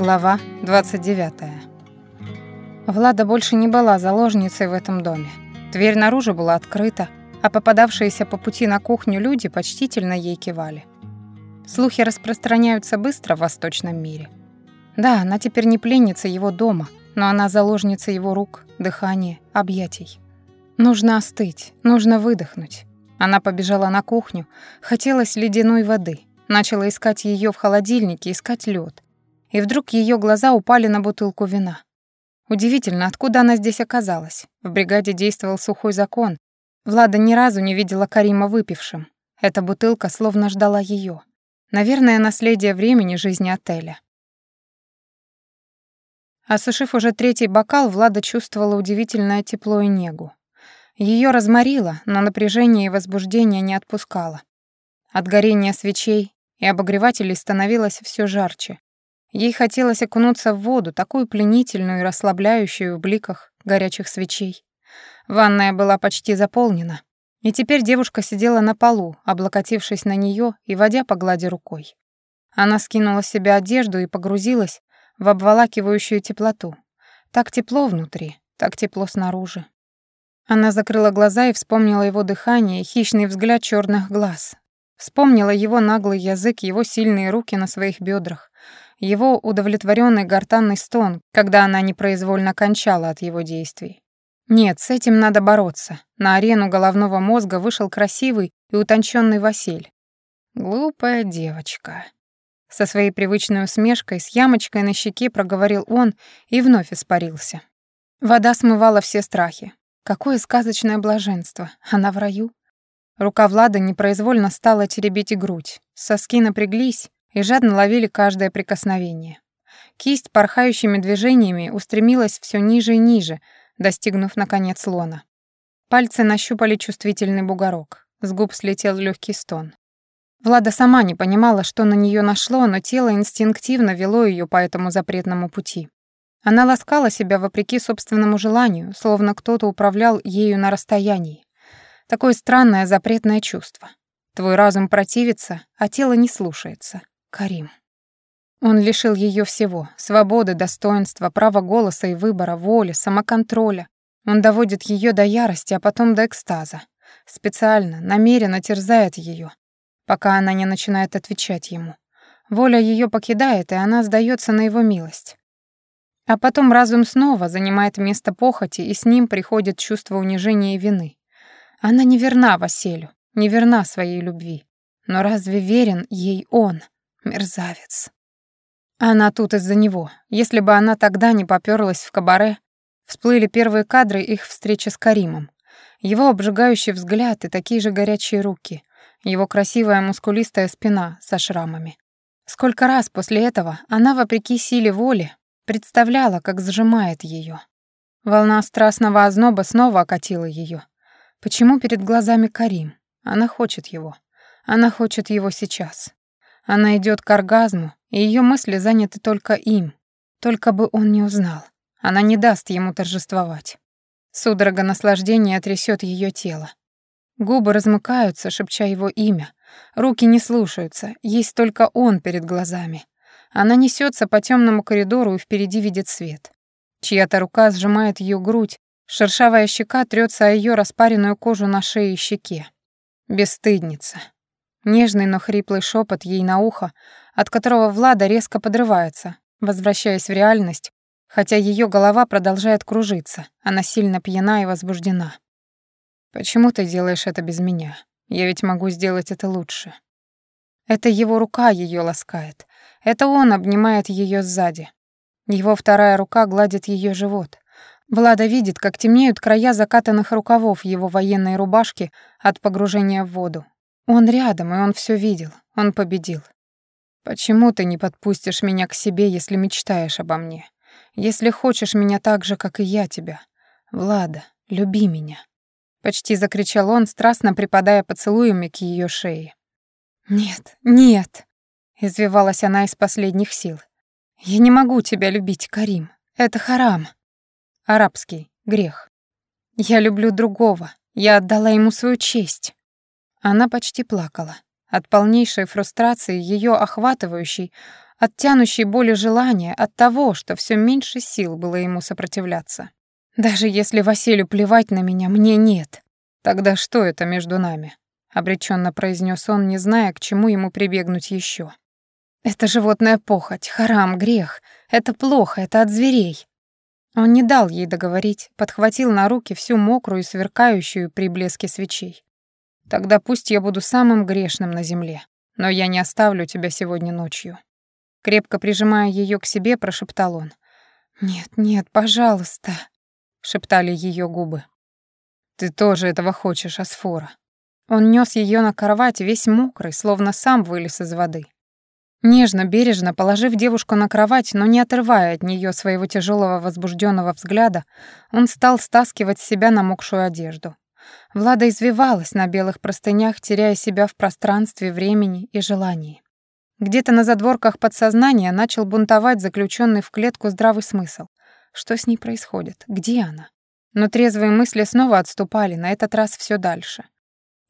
Глава 29. Влада больше не была заложницей в этом доме. Дверь наружу была открыта, а попадавшиеся по пути на кухню люди почтительно ей кивали. Слухи распространяются быстро в восточном мире. Да, она теперь не пленница его дома, но она заложница его рук, дыхания, объятий. Нужно остыть, нужно выдохнуть. Она побежала на кухню, хотелось ледяной воды, начала искать ее в холодильнике, искать лед и вдруг ее глаза упали на бутылку вина. Удивительно, откуда она здесь оказалась. В бригаде действовал сухой закон. Влада ни разу не видела Карима выпившим. Эта бутылка словно ждала ее. Наверное, наследие времени жизни отеля. Осушив уже третий бокал, Влада чувствовала удивительное тепло и негу. Ее разморило, но напряжение и возбуждение не отпускало. От горения свечей и обогревателей становилось все жарче. Ей хотелось окунуться в воду, такую пленительную и расслабляющую в бликах горячих свечей. Ванная была почти заполнена, и теперь девушка сидела на полу, облокотившись на нее и водя по глади рукой. Она скинула с себя одежду и погрузилась в обволакивающую теплоту. Так тепло внутри, так тепло снаружи. Она закрыла глаза и вспомнила его дыхание и хищный взгляд черных глаз. Вспомнила его наглый язык, его сильные руки на своих бедрах его удовлетворенный гортанный стон, когда она непроизвольно кончала от его действий. Нет, с этим надо бороться. На арену головного мозга вышел красивый и утонченный Василь. Глупая девочка. Со своей привычной усмешкой, с ямочкой на щеке проговорил он и вновь испарился. Вода смывала все страхи. Какое сказочное блаженство. Она в раю. Рука Влада непроизвольно стала теребить грудь. Соски напряглись, и жадно ловили каждое прикосновение. Кисть порхающими движениями устремилась все ниже и ниже, достигнув, наконец, лона. Пальцы нащупали чувствительный бугорок. С губ слетел легкий стон. Влада сама не понимала, что на нее нашло, но тело инстинктивно вело ее по этому запретному пути. Она ласкала себя вопреки собственному желанию, словно кто-то управлял ею на расстоянии. Такое странное запретное чувство. Твой разум противится, а тело не слушается. Карим. Он лишил ее всего — свободы, достоинства, права голоса и выбора, воли, самоконтроля. Он доводит ее до ярости, а потом до экстаза. Специально, намеренно терзает ее, пока она не начинает отвечать ему. Воля ее покидает, и она сдается на его милость. А потом разум снова занимает место похоти, и с ним приходит чувство унижения и вины. Она не верна Василию, не верна своей любви. Но разве верен ей он? Мерзавец. Она тут из-за него. Если бы она тогда не попёрлась в кабаре, всплыли первые кадры их встречи с Каримом. Его обжигающий взгляд и такие же горячие руки, его красивая мускулистая спина со шрамами. Сколько раз после этого она, вопреки силе воли, представляла, как сжимает ее. Волна страстного озноба снова окатила ее. Почему перед глазами Карим? Она хочет его. Она хочет его сейчас. Она идет к оргазму, и ее мысли заняты только им. Только бы он не узнал. Она не даст ему торжествовать. Судорога наслаждения трясет ее тело. Губы размыкаются, шепча его имя. Руки не слушаются, есть только он перед глазами. Она несется по темному коридору и впереди видит свет. Чья-то рука сжимает ее грудь, шершавая щека трется о ее распаренную кожу на шее и щеке. Бесстыдница. Нежный, но хриплый шепот ей на ухо, от которого Влада резко подрывается, возвращаясь в реальность, хотя ее голова продолжает кружиться, она сильно пьяна и возбуждена. «Почему ты делаешь это без меня? Я ведь могу сделать это лучше». Это его рука ее ласкает. Это он обнимает ее сзади. Его вторая рука гладит ее живот. Влада видит, как темнеют края закатанных рукавов его военной рубашки от погружения в воду. Он рядом, и он все видел. Он победил. Почему ты не подпустишь меня к себе, если мечтаешь обо мне? Если хочешь меня так же, как и я тебя? Влада, люби меня. Почти закричал он, страстно припадая поцелуями к ее шее. Нет, нет, извивалась она из последних сил. Я не могу тебя любить, Карим. Это харам. Арабский грех. Я люблю другого. Я отдала ему свою честь. Она почти плакала. От полнейшей фрустрации, ее охватывающей, от тянущей боли желания, от того, что все меньше сил было ему сопротивляться. Даже если Василию плевать на меня, мне нет. Тогда что это между нами? обреченно произнес он, не зная, к чему ему прибегнуть еще. Это животная похоть, харам, грех. Это плохо, это от зверей. Он не дал ей договорить, подхватил на руки всю мокрую и сверкающую при блеске свечей. Тогда пусть я буду самым грешным на земле, но я не оставлю тебя сегодня ночью. Крепко прижимая ее к себе, прошептал он. «Нет, нет, пожалуйста», — шептали ее губы. «Ты тоже этого хочешь, Асфора». Он нес ее на кровать весь мокрый, словно сам вылез из воды. Нежно, бережно положив девушку на кровать, но не отрывая от нее своего тяжелого возбужденного взгляда, он стал стаскивать с себя намокшую одежду. Влада извивалась на белых простынях, теряя себя в пространстве, времени и желании. Где-то на задворках подсознания начал бунтовать заключенный в клетку здравый смысл. Что с ней происходит? Где она? Но трезвые мысли снова отступали, на этот раз все дальше.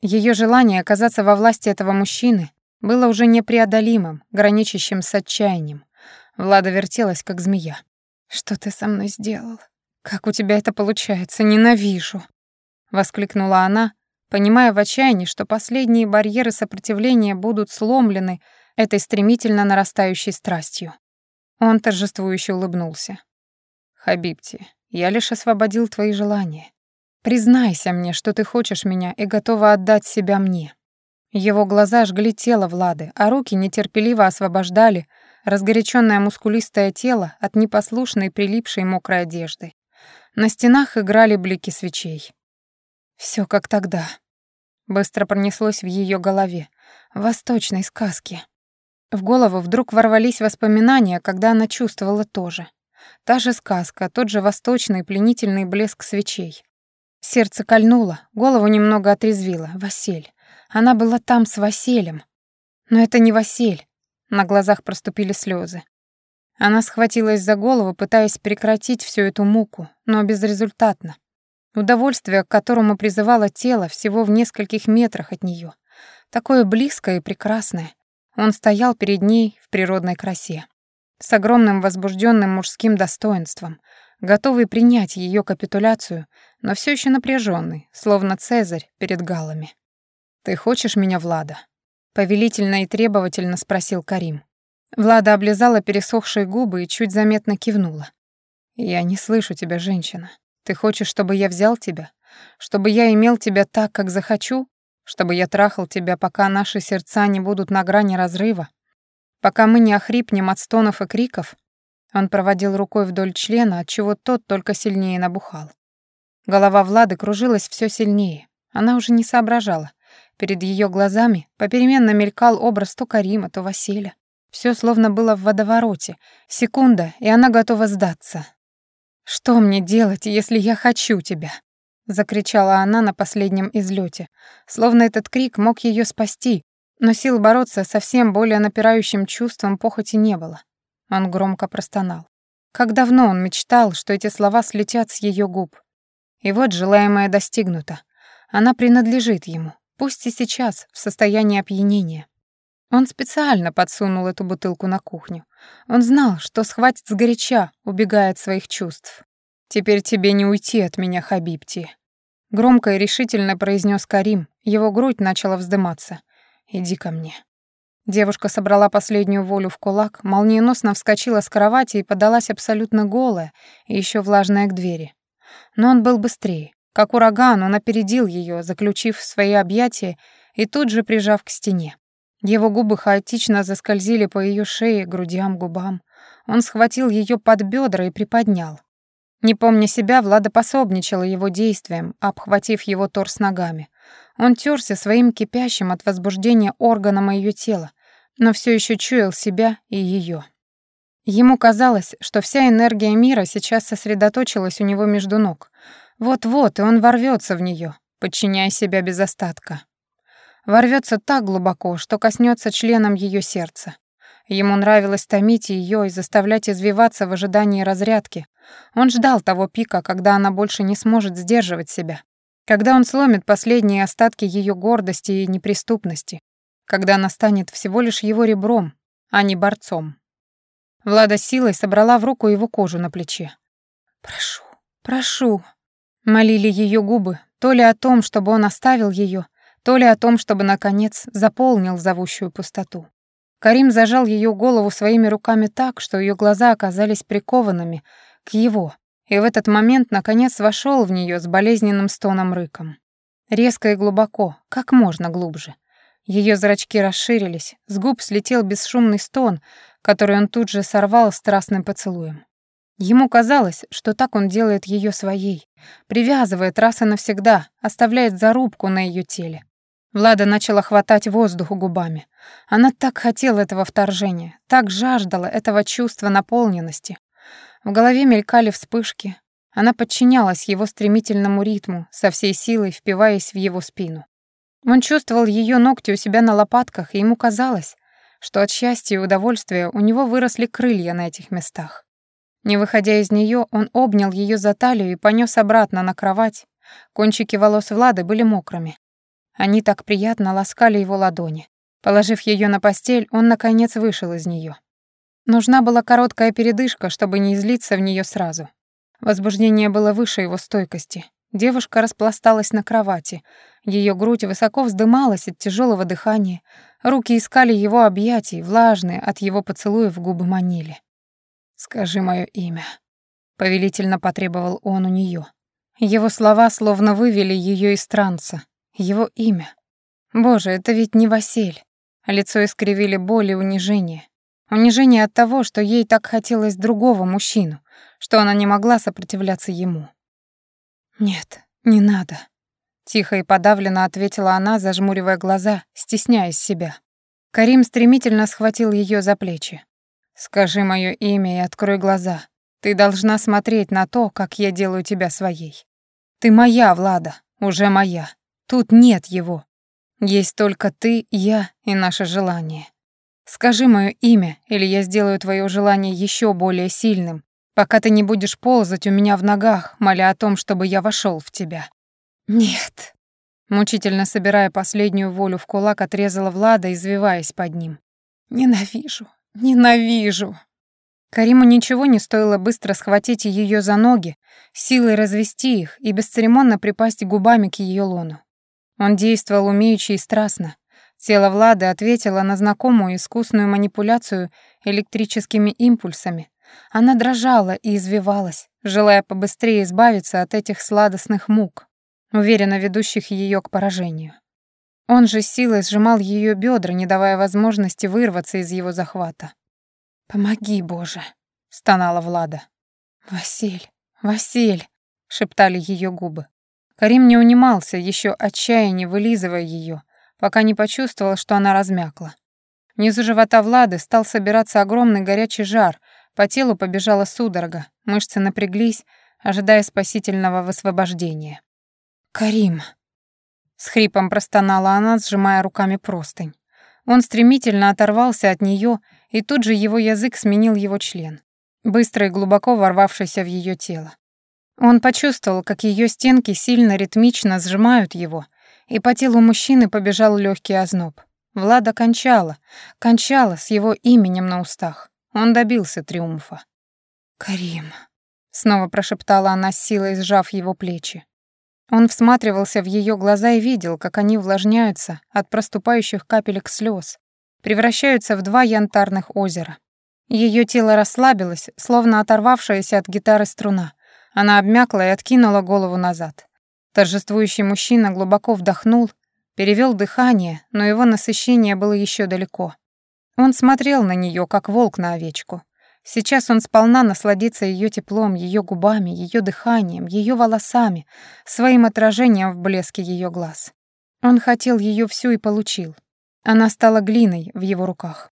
Ее желание оказаться во власти этого мужчины было уже непреодолимым, граничащим с отчаянием. Влада вертелась, как змея. «Что ты со мной сделал? Как у тебя это получается? Ненавижу!» Воскликнула она, понимая в отчаянии, что последние барьеры сопротивления будут сломлены этой стремительно нарастающей страстью. Он торжествующе улыбнулся. «Хабибти, я лишь освободил твои желания. Признайся мне, что ты хочешь меня и готова отдать себя мне». Его глаза жгли тело Влады, а руки нетерпеливо освобождали разгоряченное мускулистое тело от непослушной прилипшей мокрой одежды. На стенах играли блики свечей. Все как тогда. Быстро пронеслось в ее голове. Восточной сказке. В голову вдруг ворвались воспоминания, когда она чувствовала то же. Та же сказка, тот же восточный пленительный блеск свечей. Сердце кольнуло, голову немного отрезвило. Василь. Она была там с Василем. Но это не Василь. На глазах проступили слезы. Она схватилась за голову, пытаясь прекратить всю эту муку, но безрезультатно. Удовольствие, к которому призывало тело, всего в нескольких метрах от нее, такое близкое и прекрасное, он стоял перед ней в природной красе, с огромным возбужденным мужским достоинством, готовый принять ее капитуляцию, но все еще напряженный, словно Цезарь перед галами. «Ты хочешь меня, Влада?» — повелительно и требовательно спросил Карим. Влада облизала пересохшие губы и чуть заметно кивнула. «Я не слышу тебя, женщина. Ты хочешь, чтобы я взял тебя? Чтобы я имел тебя так, как захочу? чтобы я трахал тебя, пока наши сердца не будут на грани разрыва, пока мы не охрипнем от стонов и криков. Он проводил рукой вдоль члена, отчего тот только сильнее набухал. Голова Влады кружилась все сильнее. Она уже не соображала. Перед ее глазами попеременно мелькал образ то Карима, то Василя. Все словно было в водовороте. Секунда, и она готова сдаться. «Что мне делать, если я хочу тебя?» закричала она на последнем излете, словно этот крик мог ее спасти, но сил бороться со всем более напирающим чувством похоти не было. Он громко простонал. Как давно он мечтал, что эти слова слетят с ее губ. И вот желаемое достигнуто. Она принадлежит ему, пусть и сейчас, в состоянии опьянения. Он специально подсунул эту бутылку на кухню. Он знал, что схватит сгоряча, убегая от своих чувств. «Теперь тебе не уйти от меня, Хабибти», Громко и решительно произнес Карим. Его грудь начала вздыматься. «Иди ко мне». Девушка собрала последнюю волю в кулак, молниеносно вскочила с кровати и подалась абсолютно голая и еще влажная к двери. Но он был быстрее. Как ураган, он опередил ее, заключив в свои объятия и тут же прижав к стене. Его губы хаотично заскользили по ее шее, грудям, губам. Он схватил ее под бедра и приподнял. Не помня себя, Влада пособничала его действиям, обхватив его торс ногами. Он терся своим кипящим от возбуждения органом ее тела, но все еще чуял себя и ее. Ему казалось, что вся энергия мира сейчас сосредоточилась у него между ног. Вот-вот, и он ворвется в нее, подчиняя себя без остатка. Ворвется так глубоко, что коснется членом ее сердца. Ему нравилось томить ее и заставлять извиваться в ожидании разрядки. Он ждал того пика, когда она больше не сможет сдерживать себя. Когда он сломит последние остатки ее гордости и неприступности. Когда она станет всего лишь его ребром, а не борцом. Влада силой собрала в руку его кожу на плече. «Прошу, прошу», — молили ее губы, то ли о том, чтобы он оставил ее, то ли о том, чтобы, наконец, заполнил зовущую пустоту. Карим зажал ее голову своими руками так, что ее глаза оказались прикованными к его, и в этот момент, наконец, вошел в нее с болезненным стоном-рыком. Резко и глубоко, как можно глубже. Ее зрачки расширились, с губ слетел бесшумный стон, который он тут же сорвал страстным поцелуем. Ему казалось, что так он делает ее своей, привязывает раз и навсегда, оставляет зарубку на ее теле. Влада начала хватать воздух губами. Она так хотела этого вторжения, так жаждала этого чувства наполненности. В голове мелькали вспышки. Она подчинялась его стремительному ритму, со всей силой впиваясь в его спину. Он чувствовал ее ногти у себя на лопатках, и ему казалось, что от счастья и удовольствия у него выросли крылья на этих местах. Не выходя из нее, он обнял ее за талию и понес обратно на кровать. Кончики волос Влады были мокрыми. Они так приятно ласкали его ладони. Положив ее на постель, он, наконец, вышел из нее. Нужна была короткая передышка, чтобы не излиться в нее сразу. Возбуждение было выше его стойкости. Девушка распласталась на кровати. Ее грудь высоко вздымалась от тяжелого дыхания. Руки искали его объятий, влажные от его поцелуев губы манили. «Скажи мое имя», — повелительно потребовал он у нее. Его слова словно вывели ее из транса. Его имя. Боже, это ведь не Василь. Лицо искривили боль и унижение. Унижение от того, что ей так хотелось другого мужчину, что она не могла сопротивляться ему. «Нет, не надо», — тихо и подавленно ответила она, зажмуривая глаза, стесняясь себя. Карим стремительно схватил ее за плечи. «Скажи мое имя и открой глаза. Ты должна смотреть на то, как я делаю тебя своей. Ты моя, Влада, уже моя. Тут нет его. Есть только ты, я и наше желание. Скажи мое имя, или я сделаю твое желание еще более сильным, пока ты не будешь ползать у меня в ногах, моля о том, чтобы я вошел в тебя. Нет. Мучительно собирая последнюю волю в кулак, отрезала Влада, извиваясь под ним. Ненавижу, ненавижу. Кариму ничего не стоило быстро схватить ее за ноги, силой развести их и бесцеремонно припасть губами к ее лону. Он действовал умеючи и страстно. Тело Влады ответило на знакомую искусную манипуляцию электрическими импульсами, она дрожала и извивалась, желая побыстрее избавиться от этих сладостных мук, уверенно ведущих ее к поражению. Он же силой сжимал ее бедра, не давая возможности вырваться из его захвата. «Помоги, Боже!» — стонала Влада. «Василь, Василь!» — шептали ее губы. Карим не унимался, еще отчаяние вылизывая ее, пока не почувствовал, что она размякла. Внизу живота Влады стал собираться огромный горячий жар, по телу побежала судорога, мышцы напряглись, ожидая спасительного высвобождения. «Карим!» С хрипом простонала она, сжимая руками простынь. Он стремительно оторвался от нее, и тут же его язык сменил его член, быстро и глубоко ворвавшийся в ее тело. Он почувствовал, как ее стенки сильно ритмично сжимают его, и по телу мужчины побежал легкий озноб. Влада кончала, кончала с его именем на устах. Он добился триумфа. «Карим», — снова прошептала она с силой, сжав его плечи. Он всматривался в ее глаза и видел, как они увлажняются от проступающих капелек слез, превращаются в два янтарных озера. Ее тело расслабилось, словно оторвавшаяся от гитары струна. Она обмякла и откинула голову назад. Торжествующий мужчина глубоко вдохнул, перевел дыхание, но его насыщение было еще далеко. Он смотрел на нее, как волк на овечку. Сейчас он сполна насладится ее теплом, ее губами, ее дыханием, ее волосами, своим отражением в блеске ее глаз. Он хотел ее всю и получил. Она стала глиной в его руках.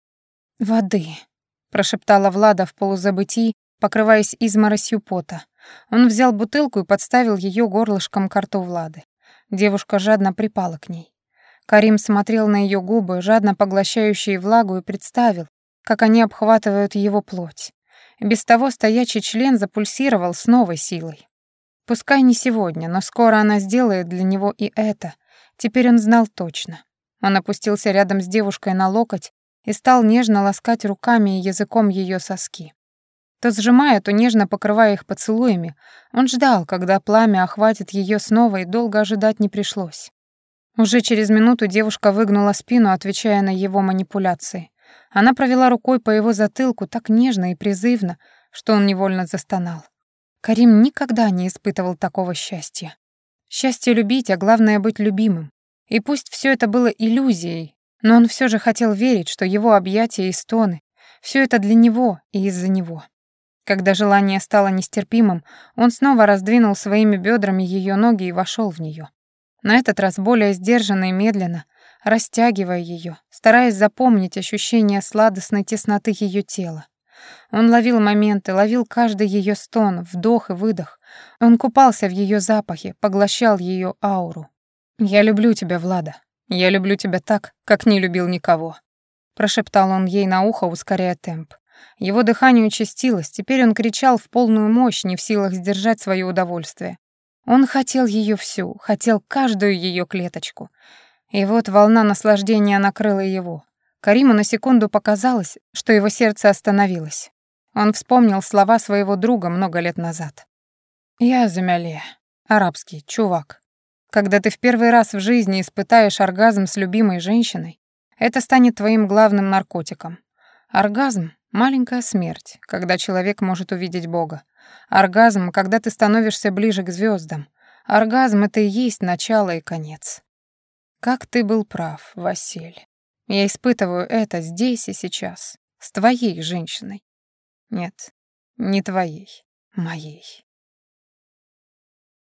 «Воды», — прошептала Влада в полузабытии, покрываясь изморосью пота. Он взял бутылку и подставил ее горлышком к рту Влады. Девушка жадно припала к ней. Карим смотрел на ее губы, жадно поглощающие влагу, и представил, как они обхватывают его плоть. Без того стоячий член запульсировал с новой силой. Пускай не сегодня, но скоро она сделает для него и это. Теперь он знал точно. Он опустился рядом с девушкой на локоть и стал нежно ласкать руками и языком ее соски. То сжимая, то нежно покрывая их поцелуями, он ждал, когда пламя охватит ее снова, и долго ожидать не пришлось. Уже через минуту девушка выгнула спину, отвечая на его манипуляции. Она провела рукой по его затылку так нежно и призывно, что он невольно застонал. Карим никогда не испытывал такого счастья. Счастье любить, а главное быть любимым. И пусть все это было иллюзией, но он все же хотел верить, что его объятия и стоны — все это для него и из-за него. Когда желание стало нестерпимым, он снова раздвинул своими бедрами ее ноги и вошел в нее. На этот раз более сдержанно и медленно, растягивая ее, стараясь запомнить ощущение сладостной тесноты ее тела. Он ловил моменты, ловил каждый ее стон, вдох и выдох. Он купался в ее запахе, поглощал ее ауру. «Я люблю тебя, Влада. Я люблю тебя так, как не любил никого», — прошептал он ей на ухо, ускоряя темп. Его дыхание участилось, теперь он кричал в полную мощь, не в силах сдержать свое удовольствие. Он хотел ее всю, хотел каждую ее клеточку. И вот волна наслаждения накрыла его. Кариму на секунду показалось, что его сердце остановилось. Он вспомнил слова своего друга много лет назад. «Я Замяле, арабский, чувак. Когда ты в первый раз в жизни испытаешь оргазм с любимой женщиной, это станет твоим главным наркотиком. Оргазм — маленькая смерть, когда человек может увидеть Бога. Оргазм, когда ты становишься ближе к звездам. Оргазм — это и есть начало и конец. Как ты был прав, Василь. Я испытываю это здесь и сейчас, с твоей женщиной. Нет, не твоей, моей.